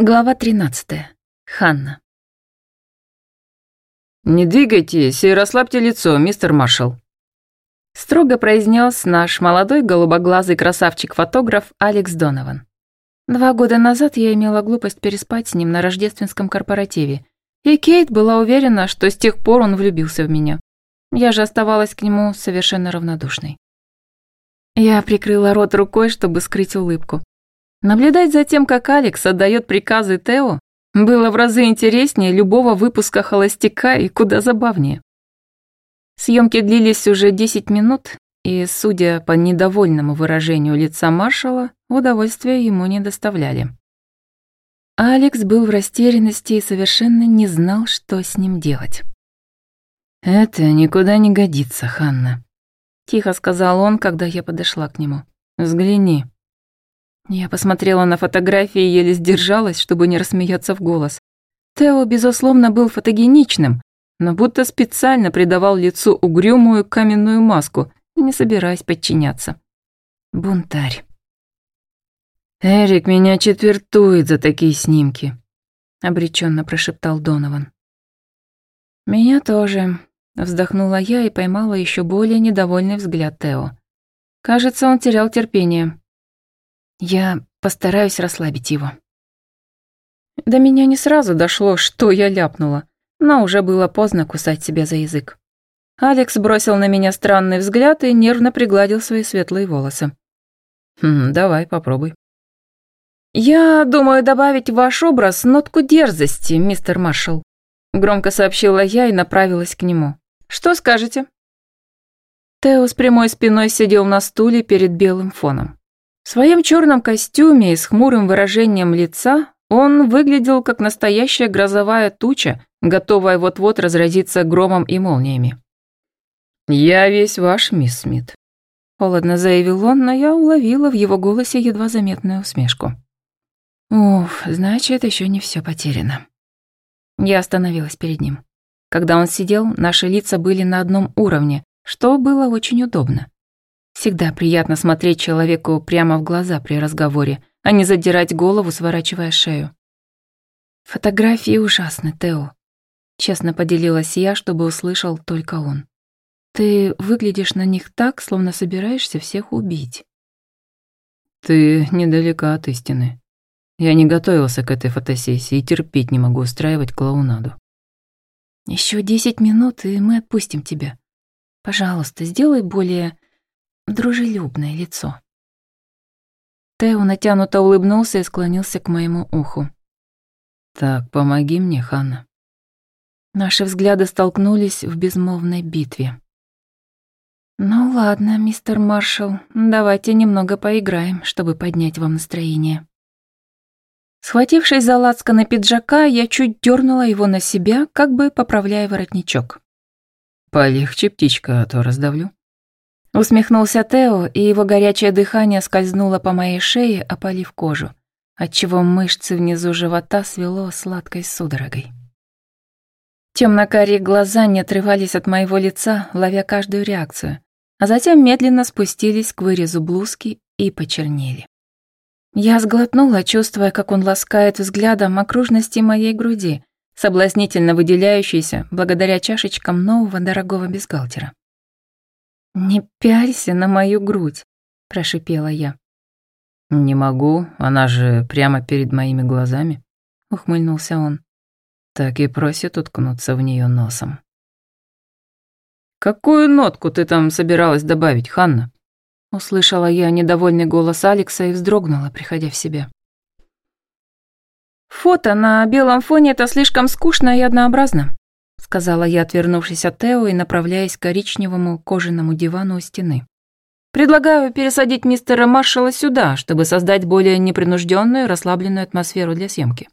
Глава 13. Ханна. «Не двигайтесь и расслабьте лицо, мистер Маршалл», строго произнес наш молодой голубоглазый красавчик-фотограф Алекс Донован. Два года назад я имела глупость переспать с ним на рождественском корпоративе, и Кейт была уверена, что с тех пор он влюбился в меня. Я же оставалась к нему совершенно равнодушной. Я прикрыла рот рукой, чтобы скрыть улыбку. Наблюдать за тем, как Алекс отдает приказы Тео, было в разы интереснее любого выпуска «Холостяка» и куда забавнее. Съемки длились уже 10 минут, и, судя по недовольному выражению лица маршала, удовольствия ему не доставляли. Алекс был в растерянности и совершенно не знал, что с ним делать. «Это никуда не годится, Ханна», — тихо сказал он, когда я подошла к нему. «Взгляни». Я посмотрела на фотографии и еле сдержалась, чтобы не рассмеяться в голос. Тео, безусловно, был фотогеничным, но будто специально придавал лицу угрюмую каменную маску, не собираясь подчиняться. Бунтарь. «Эрик меня четвертует за такие снимки», — обреченно прошептал Донован. «Меня тоже», — вздохнула я и поймала еще более недовольный взгляд Тео. Кажется, он терял терпение. Я постараюсь расслабить его. До меня не сразу дошло, что я ляпнула, но уже было поздно кусать себя за язык. Алекс бросил на меня странный взгляд и нервно пригладил свои светлые волосы. «Хм, давай, попробуй». «Я думаю добавить в ваш образ нотку дерзости, мистер Маршалл», громко сообщила я и направилась к нему. «Что скажете?» Тео с прямой спиной сидел на стуле перед белым фоном. В своем черном костюме и с хмурым выражением лица он выглядел как настоящая грозовая туча, готовая вот-вот разразиться громом и молниями. «Я весь ваш, мисс Смит», — холодно заявил он, но я уловила в его голосе едва заметную усмешку. «Уф, значит, еще не все потеряно». Я остановилась перед ним. Когда он сидел, наши лица были на одном уровне, что было очень удобно. Всегда приятно смотреть человеку прямо в глаза при разговоре, а не задирать голову, сворачивая шею. «Фотографии ужасны, Тео», — честно поделилась я, чтобы услышал только он. «Ты выглядишь на них так, словно собираешься всех убить». «Ты недалека от истины. Я не готовился к этой фотосессии и терпеть не могу устраивать клоунаду». Еще десять минут, и мы отпустим тебя. Пожалуйста, сделай более дружелюбное лицо. Тео натянуто улыбнулся и склонился к моему уху. «Так, помоги мне, Ханна». Наши взгляды столкнулись в безмолвной битве. «Ну ладно, мистер Маршалл, давайте немного поиграем, чтобы поднять вам настроение». Схватившись за лацканы пиджака, я чуть дернула его на себя, как бы поправляя воротничок. «Полегче, птичка, а то раздавлю». Усмехнулся Тео, и его горячее дыхание скользнуло по моей шее, опалив кожу, отчего мышцы внизу живота свело сладкой судорогой. Темно-карие глаза не отрывались от моего лица, ловя каждую реакцию, а затем медленно спустились к вырезу блузки и почернели. Я сглотнула, чувствуя, как он ласкает взглядом окружности моей груди, соблазнительно выделяющейся благодаря чашечкам нового дорогого бюстгальтера. «Не пялься на мою грудь», — прошипела я. «Не могу, она же прямо перед моими глазами», — ухмыльнулся он. Так и просит уткнуться в нее носом. «Какую нотку ты там собиралась добавить, Ханна?» Услышала я недовольный голос Алекса и вздрогнула, приходя в себя. «Фото на белом фоне — это слишком скучно и однообразно сказала я, отвернувшись от Тео и направляясь к коричневому кожаному дивану у стены. Предлагаю пересадить мистера Маршала сюда, чтобы создать более непринужденную, расслабленную атмосферу для съемки.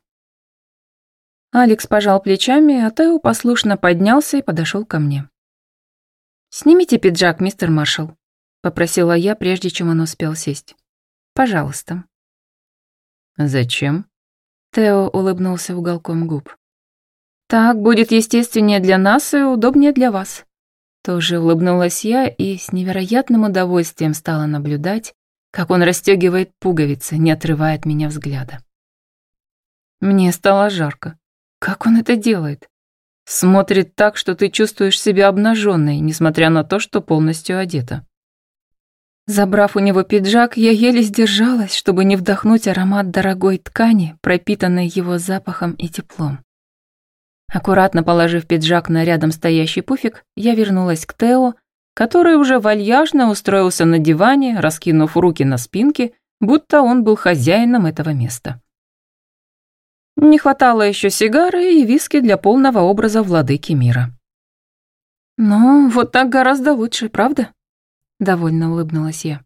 Алекс пожал плечами, а Тео послушно поднялся и подошел ко мне. «Снимите пиджак, мистер Маршал», — попросила я, прежде чем он успел сесть. «Пожалуйста». «Зачем?» Тео улыбнулся уголком губ. Так будет естественнее для нас и удобнее для вас. Тоже улыбнулась я и с невероятным удовольствием стала наблюдать, как он расстегивает пуговицы, не отрывая от меня взгляда. Мне стало жарко. Как он это делает? Смотрит так, что ты чувствуешь себя обнаженной, несмотря на то, что полностью одета. Забрав у него пиджак, я еле сдержалась, чтобы не вдохнуть аромат дорогой ткани, пропитанной его запахом и теплом. Аккуратно положив пиджак на рядом стоящий пуфик, я вернулась к Тео, который уже вальяжно устроился на диване, раскинув руки на спинке, будто он был хозяином этого места. Не хватало еще сигары и виски для полного образа владыки мира. «Ну, вот так гораздо лучше, правда?» Довольно улыбнулась я.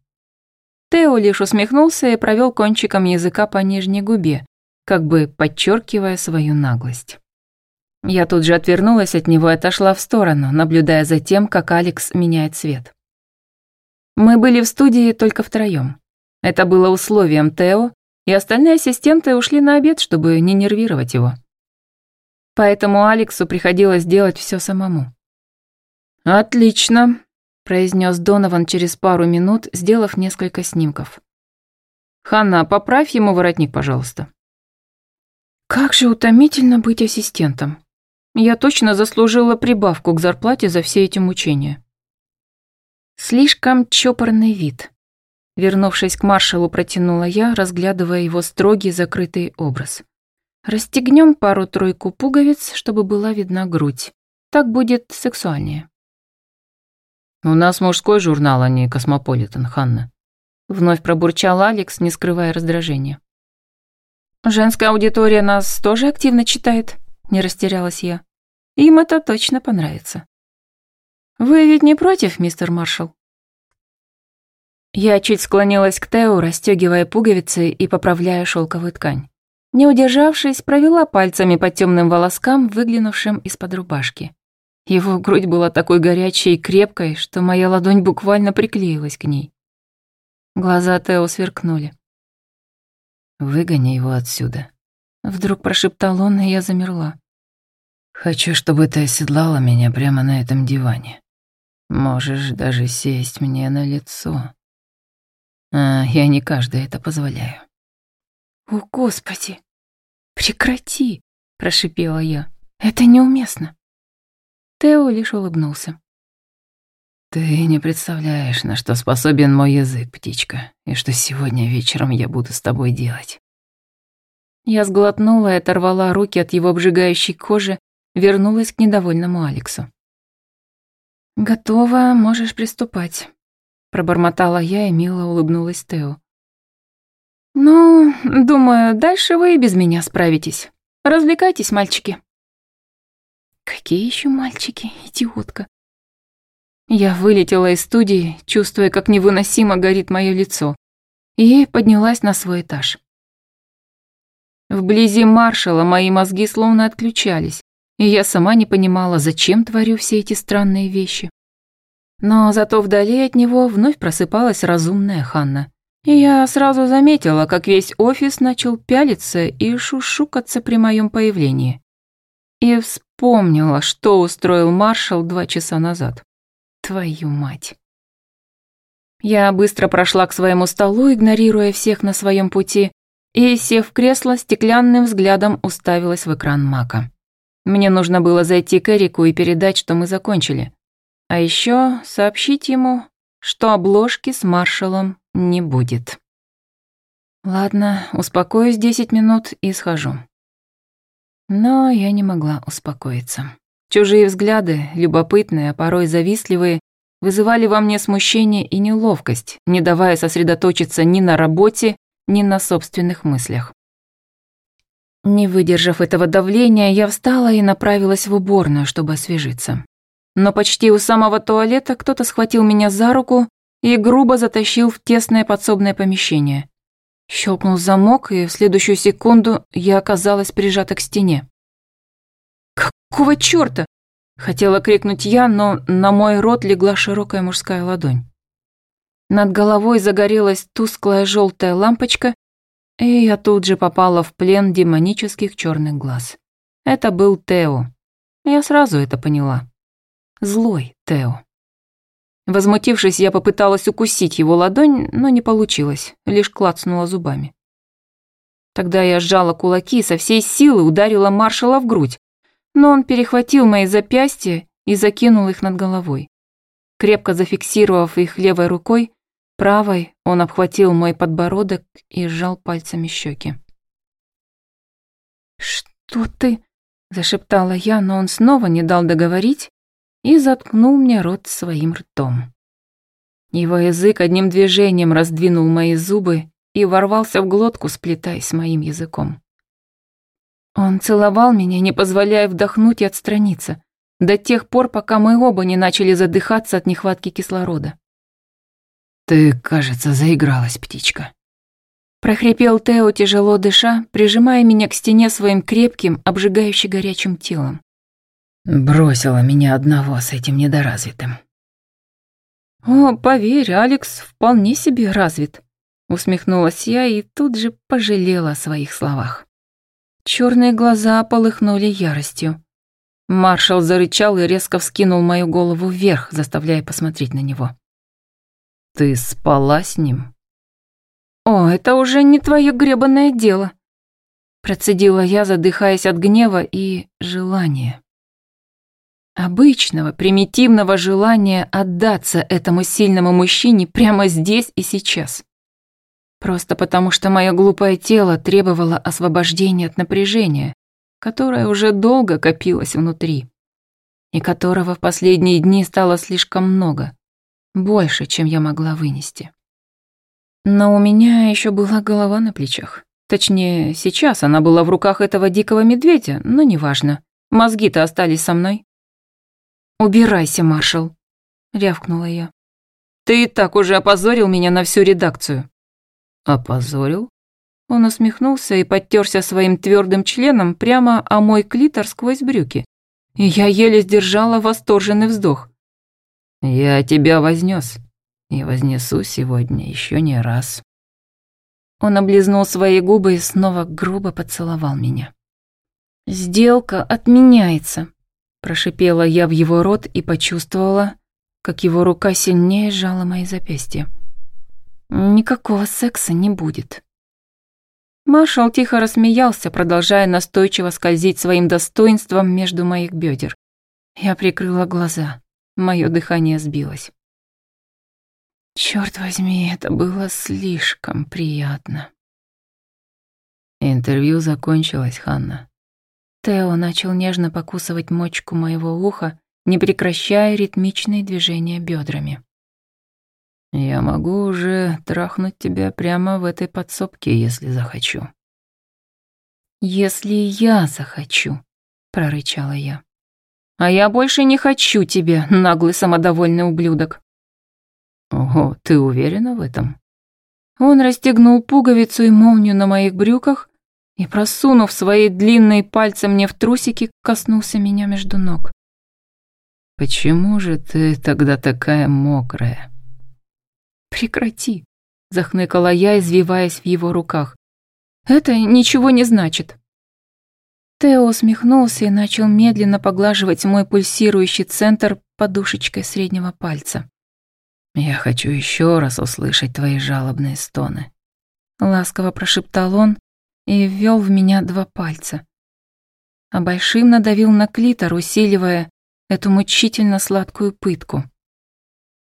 Тео лишь усмехнулся и провел кончиком языка по нижней губе, как бы подчеркивая свою наглость. Я тут же отвернулась от него и отошла в сторону, наблюдая за тем, как Алекс меняет цвет. Мы были в студии только втроем. Это было условием Тео, и остальные ассистенты ушли на обед, чтобы не нервировать его. Поэтому Алексу приходилось делать все самому. «Отлично», – произнес Донован через пару минут, сделав несколько снимков. «Ханна, поправь ему воротник, пожалуйста». Как же утомительно быть ассистентом. Я точно заслужила прибавку к зарплате за все эти мучения. Слишком чопорный вид. Вернувшись к маршалу, протянула я, разглядывая его строгий закрытый образ. Расстегнем пару-тройку пуговиц, чтобы была видна грудь. Так будет сексуальнее. «У нас мужской журнал, а не Космополитен, Ханна», вновь пробурчал Алекс, не скрывая раздражения. «Женская аудитория нас тоже активно читает», — не растерялась я. «Им это точно понравится». «Вы ведь не против, мистер Маршалл?» Я чуть склонилась к Тео, расстегивая пуговицы и поправляя шелковую ткань. Не удержавшись, провела пальцами по темным волоскам, выглянувшим из-под рубашки. Его грудь была такой горячей и крепкой, что моя ладонь буквально приклеилась к ней. Глаза Тео сверкнули. «Выгони его отсюда», — вдруг прошептал он, и я замерла. «Хочу, чтобы ты оседлала меня прямо на этом диване. Можешь даже сесть мне на лицо». А я не каждый это позволяю. «О, Господи! Прекрати!» – прошипела я. «Это неуместно!» Тео лишь улыбнулся. «Ты не представляешь, на что способен мой язык, птичка, и что сегодня вечером я буду с тобой делать». Я сглотнула и оторвала руки от его обжигающей кожи, вернулась к недовольному Алексу. «Готово, можешь приступать». Пробормотала я и мило улыбнулась Тео. «Ну, думаю, дальше вы и без меня справитесь. Развлекайтесь, мальчики». «Какие еще мальчики, идиотка?» Я вылетела из студии, чувствуя, как невыносимо горит мое лицо, и поднялась на свой этаж. Вблизи маршала мои мозги словно отключались, и я сама не понимала, зачем творю все эти странные вещи. Но зато вдали от него вновь просыпалась разумная Ханна. И я сразу заметила, как весь офис начал пялиться и шушукаться при моем появлении. И вспомнила, что устроил маршал два часа назад. Твою мать. Я быстро прошла к своему столу, игнорируя всех на своем пути, и, сев в кресло, стеклянным взглядом уставилась в экран Мака. Мне нужно было зайти к Эрику и передать, что мы закончили. А еще сообщить ему, что обложки с маршалом не будет. Ладно, успокоюсь десять минут и схожу. Но я не могла успокоиться. Чужие взгляды, любопытные, а порой завистливые, вызывали во мне смущение и неловкость, не давая сосредоточиться ни на работе, ни на собственных мыслях. Не выдержав этого давления, я встала и направилась в уборную, чтобы освежиться но почти у самого туалета кто-то схватил меня за руку и грубо затащил в тесное подсобное помещение. Щелкнул замок, и в следующую секунду я оказалась прижата к стене. «Какого чёрта?» — хотела крикнуть я, но на мой рот легла широкая мужская ладонь. Над головой загорелась тусклая желтая лампочка, и я тут же попала в плен демонических черных глаз. Это был Тео. Я сразу это поняла. Злой Тео. Возмутившись, я попыталась укусить его ладонь, но не получилось, лишь клацнула зубами. Тогда я сжала кулаки и со всей силы ударила маршала в грудь, но он перехватил мои запястья и закинул их над головой. Крепко зафиксировав их левой рукой, правой он обхватил мой подбородок и сжал пальцами щеки. «Что ты?» – зашептала я, но он снова не дал договорить и заткнул мне рот своим ртом. Его язык одним движением раздвинул мои зубы и ворвался в глотку, сплетаясь с моим языком. Он целовал меня, не позволяя вдохнуть и отстраниться, до тех пор, пока мы оба не начали задыхаться от нехватки кислорода. «Ты, кажется, заигралась, птичка», Прохрипел Тео, тяжело дыша, прижимая меня к стене своим крепким, обжигающе горячим телом. Бросила меня одного с этим недоразвитым. «О, поверь, Алекс вполне себе развит», — усмехнулась я и тут же пожалела о своих словах. Черные глаза полыхнули яростью. Маршал зарычал и резко вскинул мою голову вверх, заставляя посмотреть на него. «Ты спала с ним?» «О, это уже не твое гребанное дело», — процедила я, задыхаясь от гнева и желания. Обычного, примитивного желания отдаться этому сильному мужчине прямо здесь и сейчас. Просто потому, что мое глупое тело требовало освобождения от напряжения, которое уже долго копилось внутри, и которого в последние дни стало слишком много, больше, чем я могла вынести. Но у меня еще была голова на плечах. Точнее, сейчас она была в руках этого дикого медведя, но неважно. Мозги-то остались со мной. «Убирайся, маршал», — рявкнула я. «Ты и так уже опозорил меня на всю редакцию». «Опозорил?» Он усмехнулся и подтерся своим твердым членом прямо о мой клитор сквозь брюки. И я еле сдержала восторженный вздох. «Я тебя вознес и вознесу сегодня еще не раз». Он облизнул свои губы и снова грубо поцеловал меня. «Сделка отменяется», – прошипела я в его рот и почувствовала, как его рука сильнее сжала мои запястья. «Никакого секса не будет». Маршал тихо рассмеялся, продолжая настойчиво скользить своим достоинством между моих бедер. Я прикрыла глаза. Мое дыхание сбилось. Черт возьми, это было слишком приятно. Интервью закончилось, Ханна. Тео начал нежно покусывать мочку моего уха, не прекращая ритмичные движения бедрами. «Я могу уже трахнуть тебя прямо в этой подсобке, если захочу». «Если я захочу», — прорычала я. «А я больше не хочу тебя, наглый самодовольный ублюдок». «Ого, ты уверена в этом?» Он расстегнул пуговицу и молнию на моих брюках и, просунув свои длинные пальцы мне в трусики, коснулся меня между ног. «Почему же ты тогда такая мокрая?» «Прекрати», — захныкала я, извиваясь в его руках. «Это ничего не значит». Тео усмехнулся и начал медленно поглаживать мой пульсирующий центр подушечкой среднего пальца. «Я хочу еще раз услышать твои жалобные стоны», — ласково прошептал он и ввел в меня два пальца. А большим надавил на клитор, усиливая эту мучительно сладкую пытку.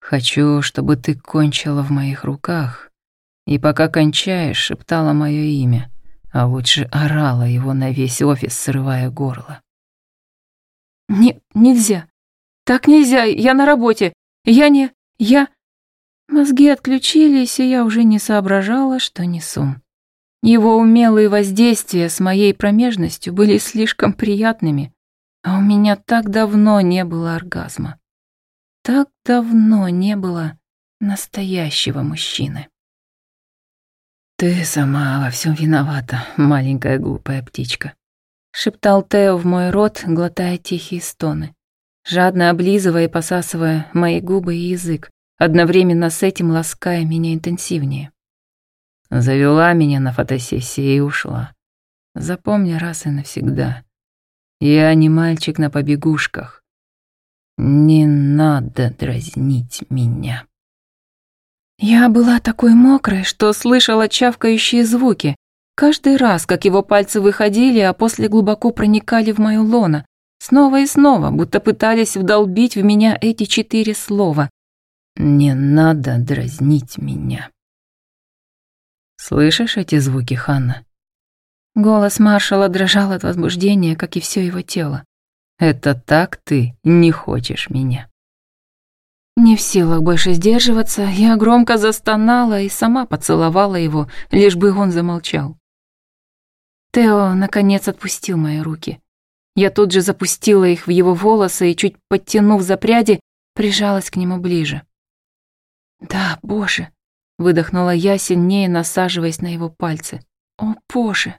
«Хочу, чтобы ты кончила в моих руках, и пока кончаешь, шептала мое имя, а лучше орала его на весь офис, срывая горло». «Нет, нельзя. Так нельзя, я на работе. Я не... Я...» Мозги отключились, и я уже не соображала, что несу. Его умелые воздействия с моей промежностью были слишком приятными, а у меня так давно не было оргазма. Так давно не было настоящего мужчины. «Ты сама во всем виновата, маленькая глупая птичка», — шептал Тео в мой рот, глотая тихие стоны, жадно облизывая и посасывая мои губы и язык, одновременно с этим лаская меня интенсивнее. Завела меня на фотосессии и ушла. Запомни раз и навсегда. Я не мальчик на побегушках. Не надо дразнить меня. Я была такой мокрой, что слышала чавкающие звуки, Каждый раз, как его пальцы выходили, а после глубоко проникали в мою лоно, снова и снова, будто пытались вдолбить в меня эти четыре слова. «Не надо дразнить меня». «Слышишь эти звуки, Ханна?» Голос маршала дрожал от возбуждения, как и все его тело. «Это так ты не хочешь меня». Не в силах больше сдерживаться, я громко застонала и сама поцеловала его, лишь бы он замолчал. Тео, наконец, отпустил мои руки. Я тут же запустила их в его волосы и, чуть подтянув за пряди, прижалась к нему ближе. «Да, боже!» — выдохнула я, сильнее насаживаясь на его пальцы. «О, боже!»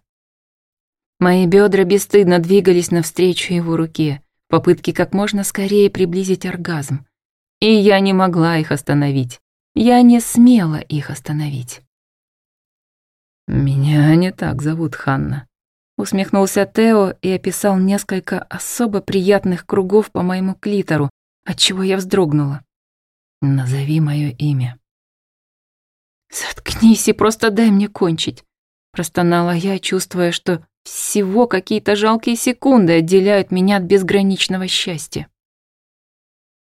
Мои бедра бесстыдно двигались навстречу его руке, в попытке как можно скорее приблизить оргазм. И я не могла их остановить. Я не смела их остановить. «Меня не так зовут Ханна», — усмехнулся Тео и описал несколько особо приятных кругов по моему клитору, отчего я вздрогнула. «Назови мое имя». «Заткнись и просто дай мне кончить», — простонала я, чувствуя, что всего какие-то жалкие секунды отделяют меня от безграничного счастья.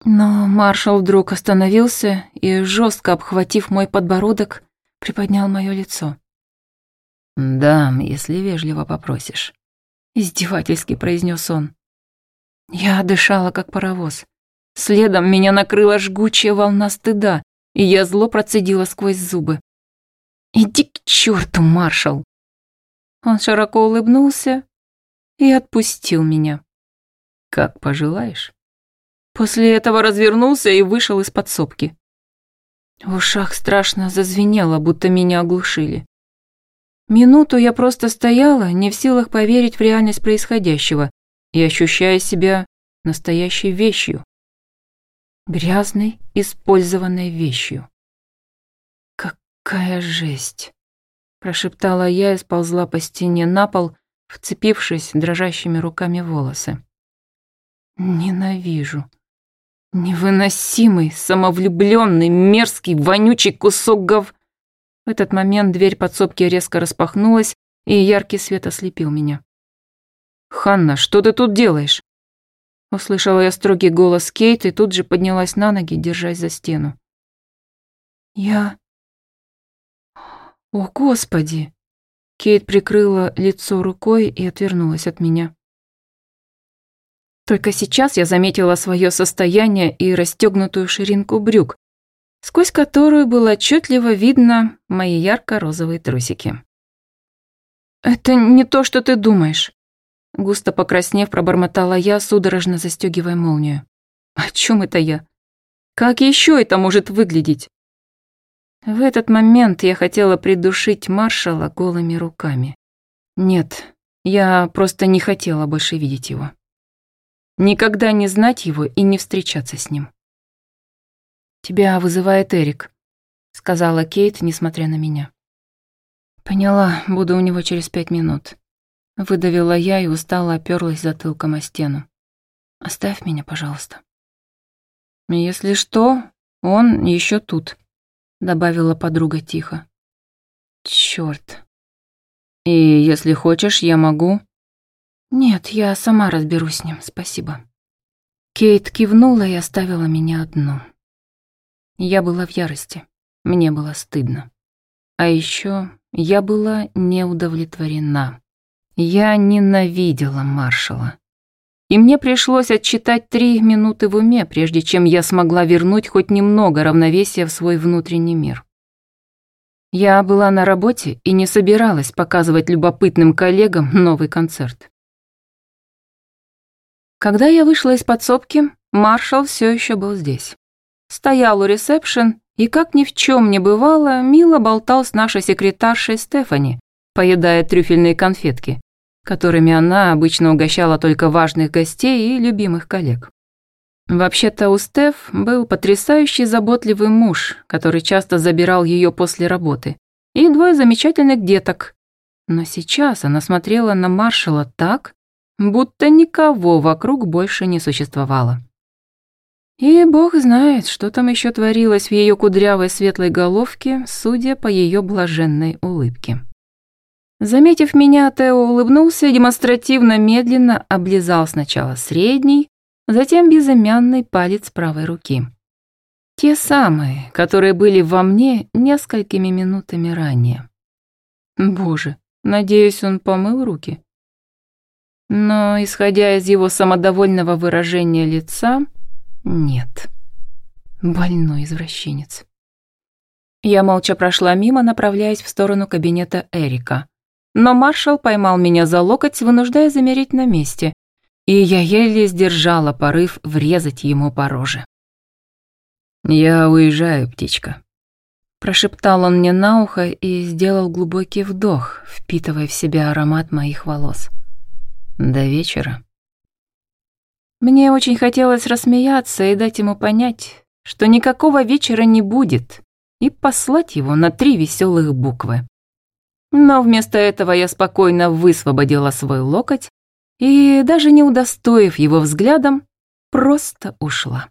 Но маршал вдруг остановился и, жестко обхватив мой подбородок, приподнял мое лицо. «Да, если вежливо попросишь», — издевательски произнес он. Я дышала, как паровоз. Следом меня накрыла жгучая волна стыда, и я зло процедила сквозь зубы. «Иди к черту, маршал!» Он широко улыбнулся и отпустил меня. «Как пожелаешь». После этого развернулся и вышел из подсобки. В ушах страшно зазвенело, будто меня оглушили. Минуту я просто стояла, не в силах поверить в реальность происходящего и ощущая себя настоящей вещью. Грязной, использованной вещью. «Какая жесть!» – прошептала я и сползла по стене на пол, вцепившись дрожащими руками в волосы. «Ненавижу!» Невыносимый, самовлюбленный, мерзкий, вонючий кусок гов... В этот момент дверь подсобки резко распахнулась, и яркий свет ослепил меня. «Ханна, что ты тут делаешь?» Услышала я строгий голос Кейт и тут же поднялась на ноги, держась за стену. «Я...» «О, Господи!» Кейт прикрыла лицо рукой и отвернулась от меня. Только сейчас я заметила свое состояние и расстегнутую ширинку брюк, сквозь которую было отчетливо видно мои ярко-розовые трусики. «Это не то, что ты думаешь», — густо покраснев, пробормотала я, судорожно застегивая молнию. «О чем это я? Как еще это может выглядеть?» В этот момент я хотела придушить маршала голыми руками. Нет, я просто не хотела больше видеть его. Никогда не знать его и не встречаться с ним. «Тебя вызывает Эрик», — сказала Кейт, несмотря на меня. «Поняла, буду у него через пять минут». Выдавила я и устало оперлась затылком о стену. «Оставь меня, пожалуйста». «Если что, он еще тут», — добавила подруга тихо. «Чёрт. И если хочешь, я могу...» «Нет, я сама разберусь с ним, спасибо». Кейт кивнула и оставила меня одну. Я была в ярости, мне было стыдно. А еще я была неудовлетворена. Я ненавидела маршала. И мне пришлось отчитать три минуты в уме, прежде чем я смогла вернуть хоть немного равновесия в свой внутренний мир. Я была на работе и не собиралась показывать любопытным коллегам новый концерт. Когда я вышла из подсобки, маршал все еще был здесь. Стоял у ресепшн и, как ни в чем не бывало, мило болтал с нашей секретаршей Стефани, поедая трюфельные конфетки, которыми она обычно угощала только важных гостей и любимых коллег. Вообще-то у Стеф был потрясающий заботливый муж, который часто забирал ее после работы, и двое замечательных деток. Но сейчас она смотрела на маршала так, будто никого вокруг больше не существовало. И бог знает, что там еще творилось в ее кудрявой светлой головке, судя по ее блаженной улыбке. Заметив меня, Тео улыбнулся и демонстративно медленно облизал сначала средний, затем безымянный палец правой руки. Те самые, которые были во мне несколькими минутами ранее. Боже, надеюсь, он помыл руки. Но, исходя из его самодовольного выражения лица, нет. Больной извращенец. Я молча прошла мимо, направляясь в сторону кабинета Эрика. Но маршал поймал меня за локоть, вынуждая замереть на месте, и я еле сдержала порыв врезать ему по роже. «Я уезжаю, птичка», — прошептал он мне на ухо и сделал глубокий вдох, впитывая в себя аромат моих волос. «До вечера». Мне очень хотелось рассмеяться и дать ему понять, что никакого вечера не будет, и послать его на три веселых буквы. Но вместо этого я спокойно высвободила свой локоть и, даже не удостоив его взглядом, просто ушла.